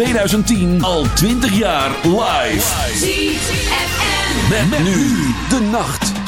2010 al 20 jaar live. ZFM. Met nu de nacht.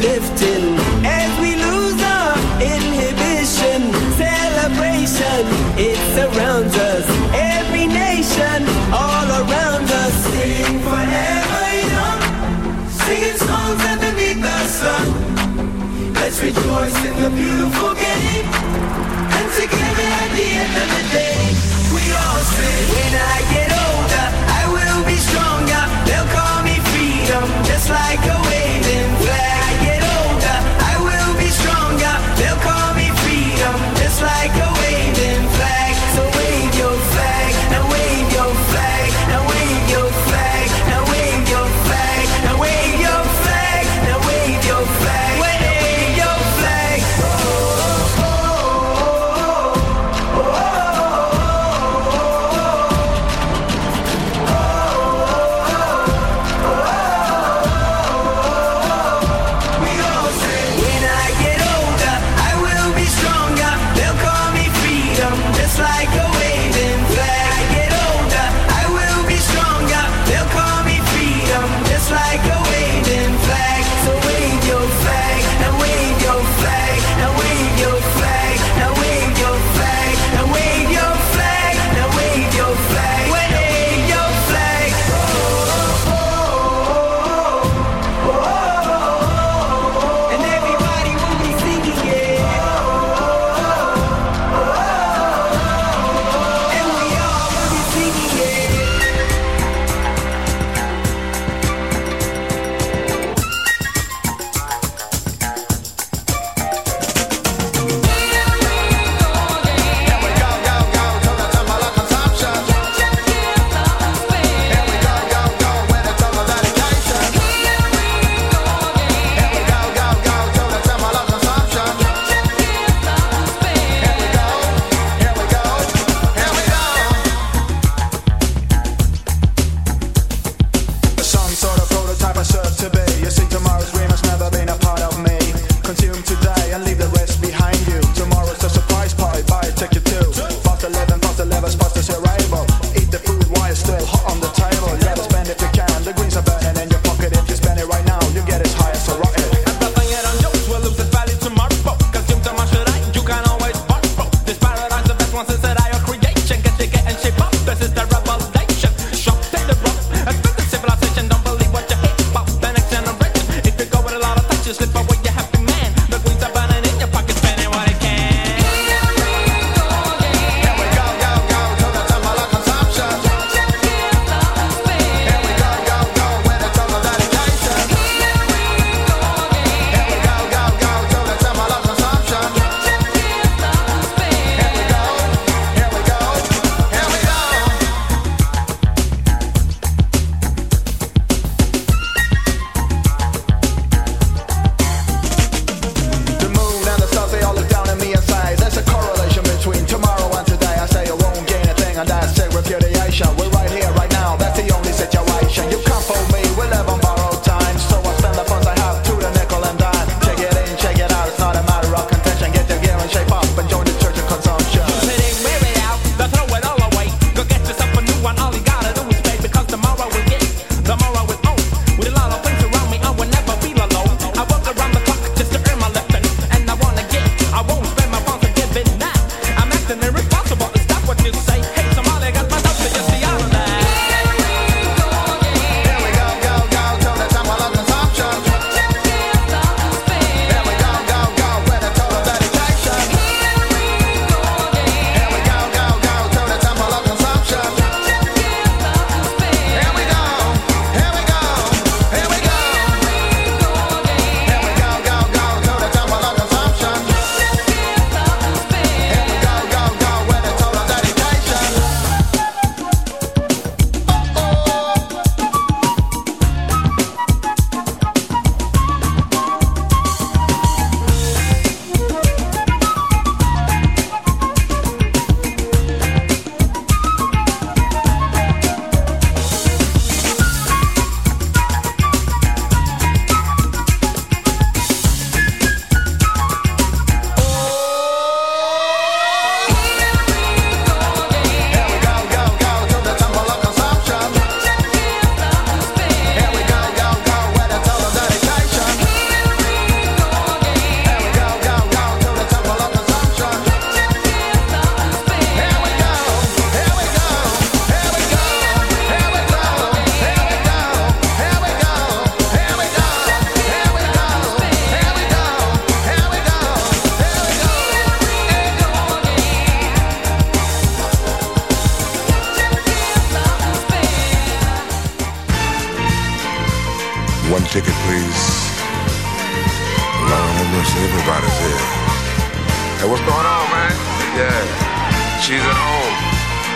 lifting as we lose our inhibition. Celebration, it surrounds us. Every nation, all around us. Sing forever young, singing songs underneath the sun. Let's rejoice in the beautiful game. And together at the end of the day, we all sing. When I get older, I will be stronger. They'll call me freedom, just like a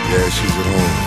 Yeah, she's at home.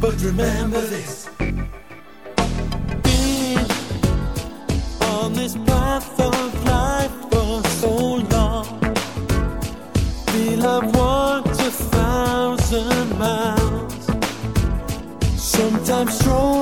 But remember this Been on this path of life for so long Feel I've walked a thousand miles Sometimes strong.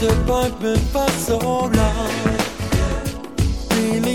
disappointment for so long. Really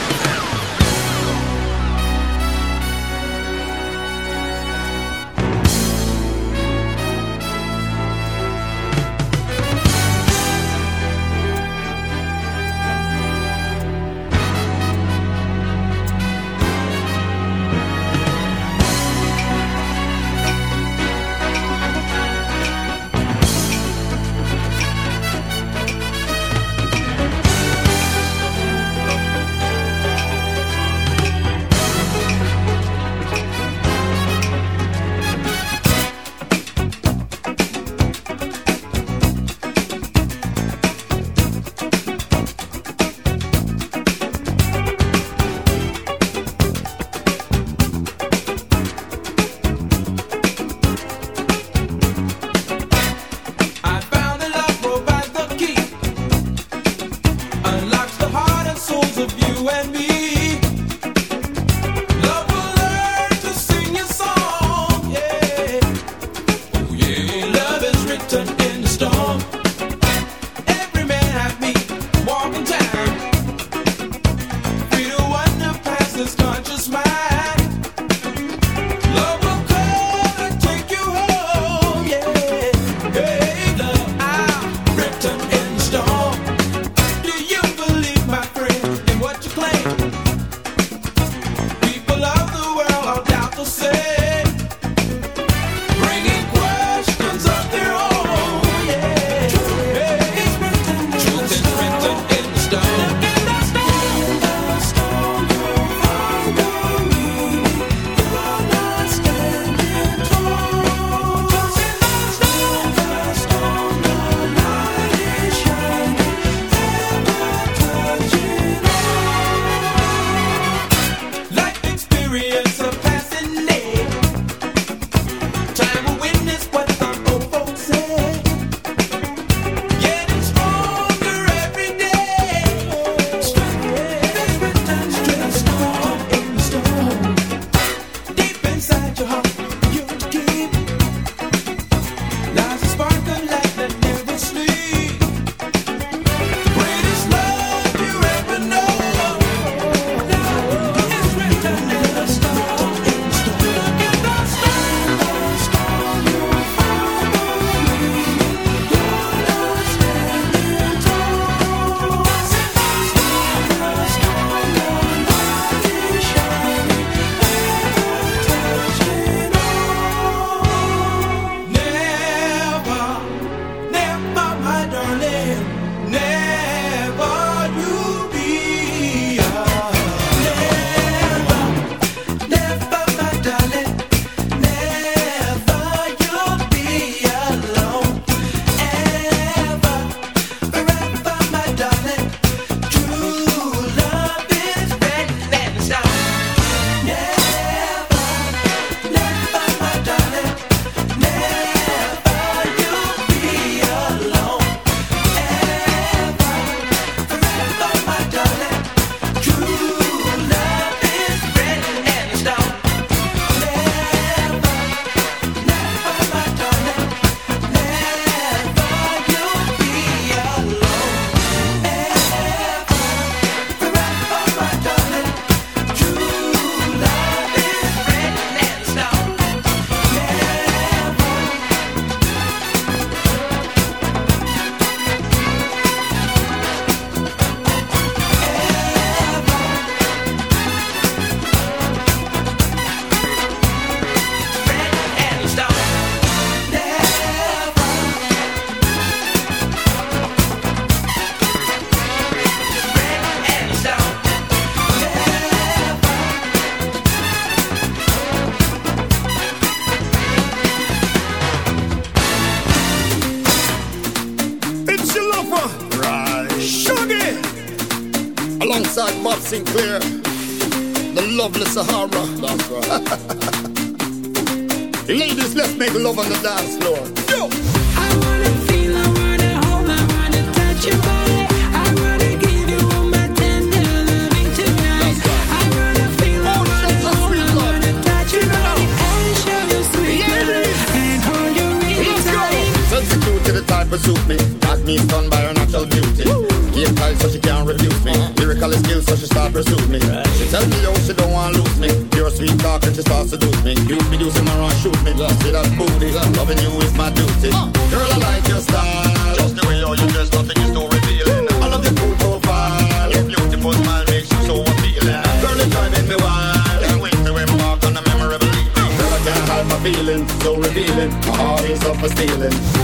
stars. For stealing.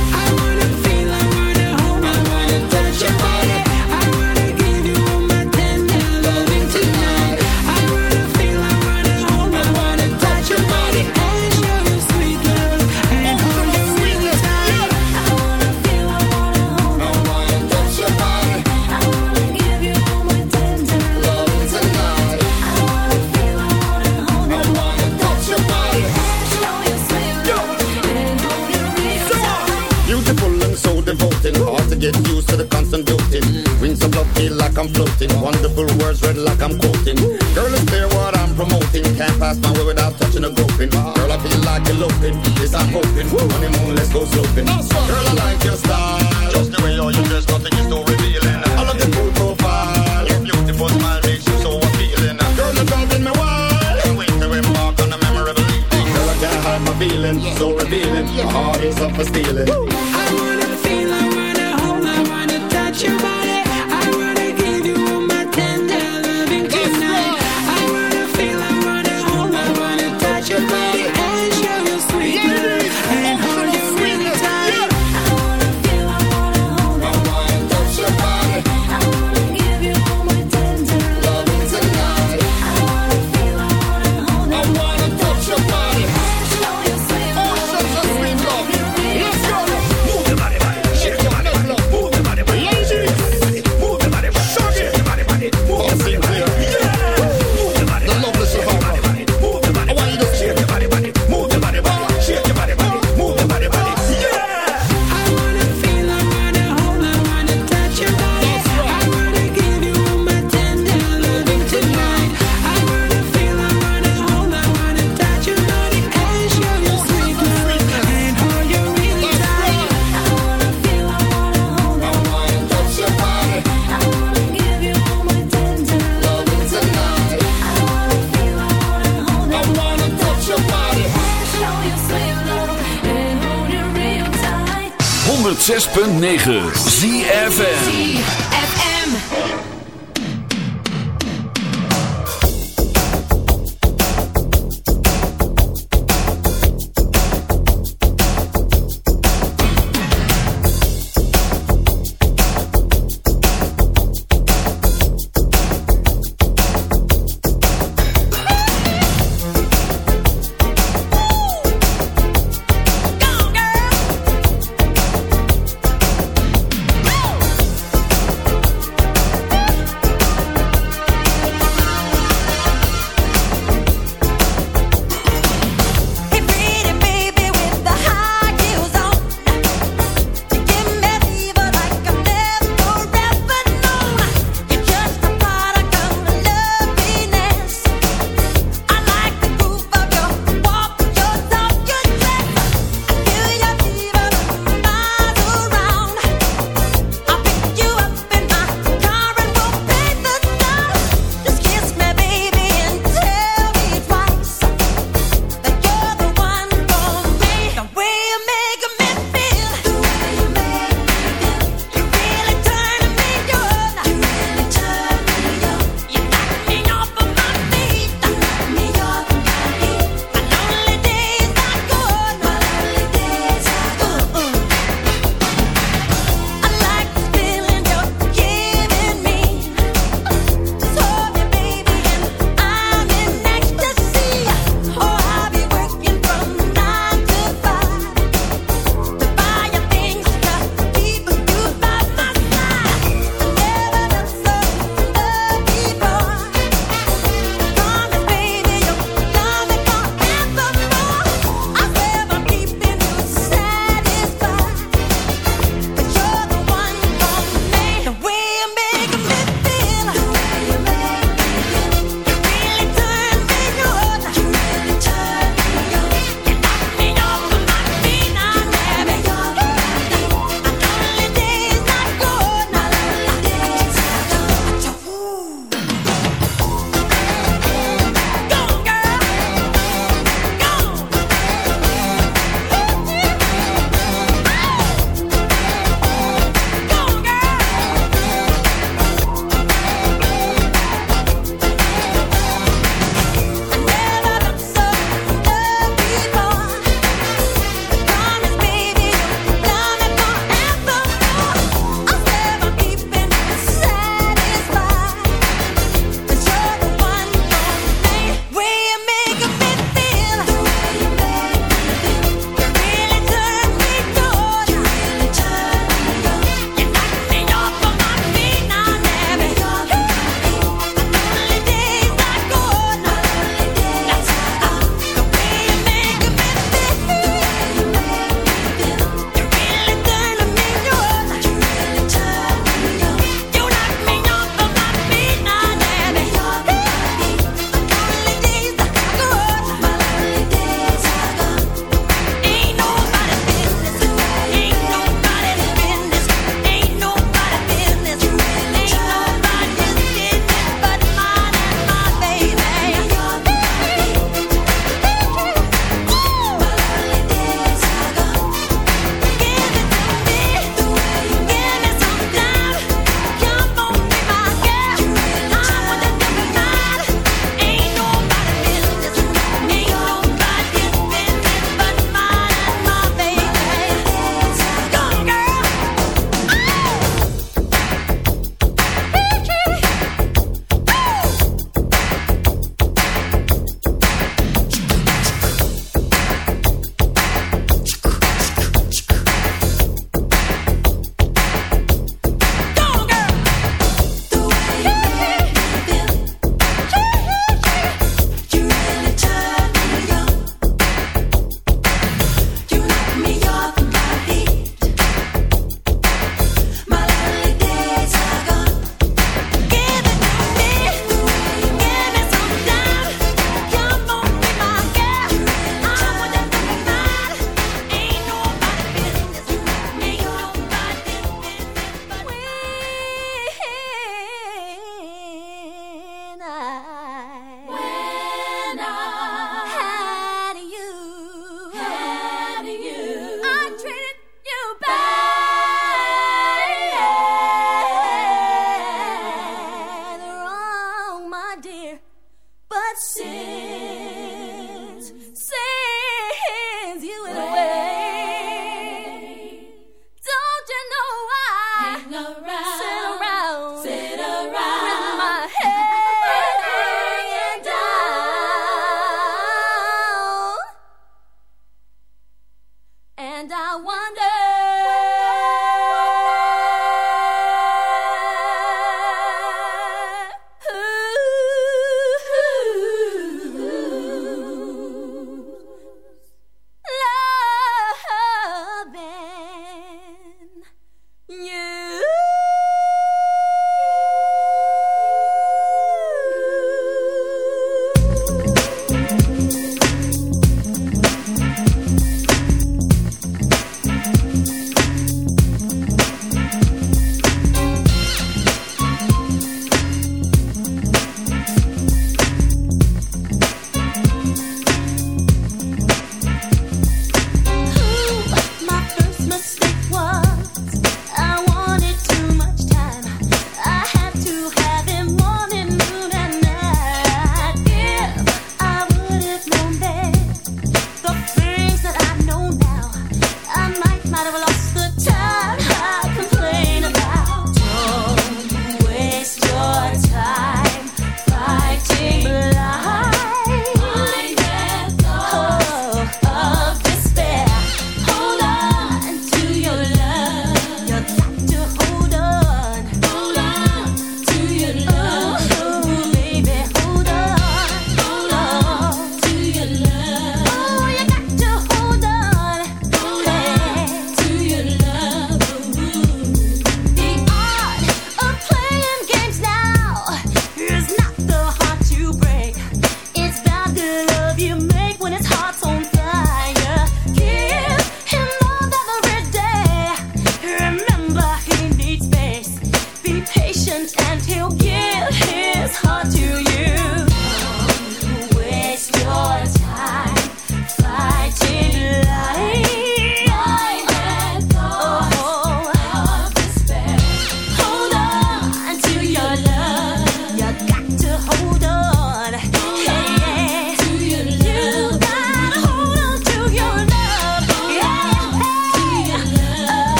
106.9 ZFN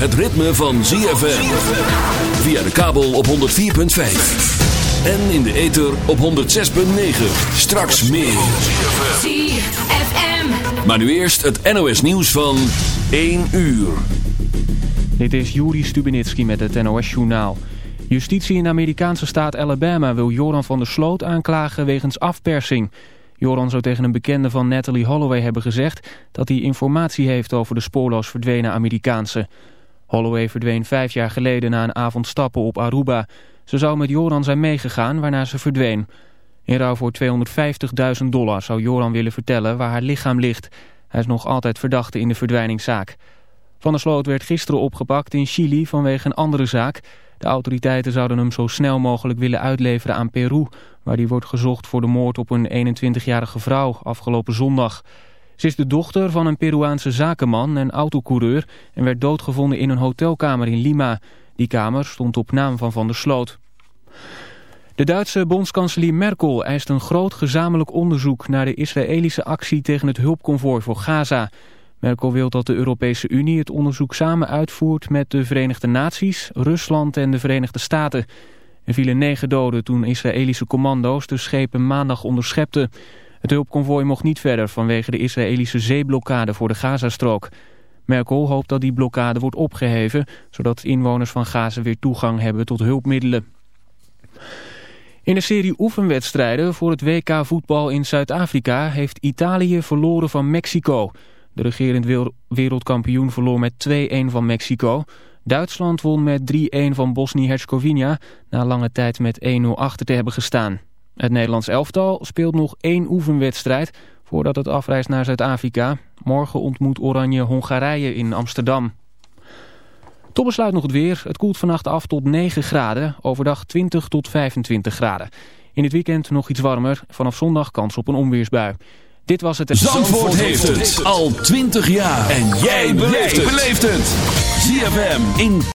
het ritme van ZFM. Via de kabel op 104.5. En in de ether op 106.9. Straks meer. ZFM. Maar nu eerst het NOS nieuws van 1 uur. Dit is Juri Stubenitski met het NOS-journaal. Justitie in de Amerikaanse staat Alabama wil Joran van der Sloot aanklagen wegens afpersing. Joran zou tegen een bekende van Natalie Holloway hebben gezegd... dat hij informatie heeft over de spoorloos verdwenen Amerikaanse. Holloway verdween vijf jaar geleden na een avond stappen op Aruba. Ze zou met Joran zijn meegegaan, waarna ze verdween. In ruil voor 250.000 dollar zou Joran willen vertellen waar haar lichaam ligt. Hij is nog altijd verdachte in de verdwijningszaak. Van der Sloot werd gisteren opgepakt in Chili vanwege een andere zaak. De autoriteiten zouden hem zo snel mogelijk willen uitleveren aan Peru... waar hij wordt gezocht voor de moord op een 21-jarige vrouw afgelopen zondag. Ze is de dochter van een Peruaanse zakenman en autocoureur... en werd doodgevonden in een hotelkamer in Lima. Die kamer stond op naam van Van der Sloot. De Duitse bondskanselier Merkel eist een groot gezamenlijk onderzoek... naar de Israëlische actie tegen het hulpconvooi voor Gaza... Merkel wil dat de Europese Unie het onderzoek samen uitvoert met de Verenigde Naties, Rusland en de Verenigde Staten. Er vielen negen doden toen Israëlische commando's de schepen maandag onderschepten. Het hulpconvooi mocht niet verder vanwege de Israëlische zeeblokkade voor de Gazastrook. Merkel hoopt dat die blokkade wordt opgeheven, zodat inwoners van Gaza weer toegang hebben tot hulpmiddelen. In een serie oefenwedstrijden voor het WK voetbal in Zuid-Afrika heeft Italië verloren van Mexico... De regerend wereldkampioen verloor met 2-1 van Mexico. Duitsland won met 3-1 van Bosnië-Herzegovina... na lange tijd met 1-0 achter te hebben gestaan. Het Nederlands elftal speelt nog één oefenwedstrijd... voordat het afreist naar Zuid-Afrika. Morgen ontmoet Oranje Hongarije in Amsterdam. Tot besluit nog het weer. Het koelt vannacht af tot 9 graden. Overdag 20 tot 25 graden. In het weekend nog iets warmer. Vanaf zondag kans op een onweersbui. Dit was het... Zandvoort, heeft het al 20 jaar. En jij beleeft het. ZFM in...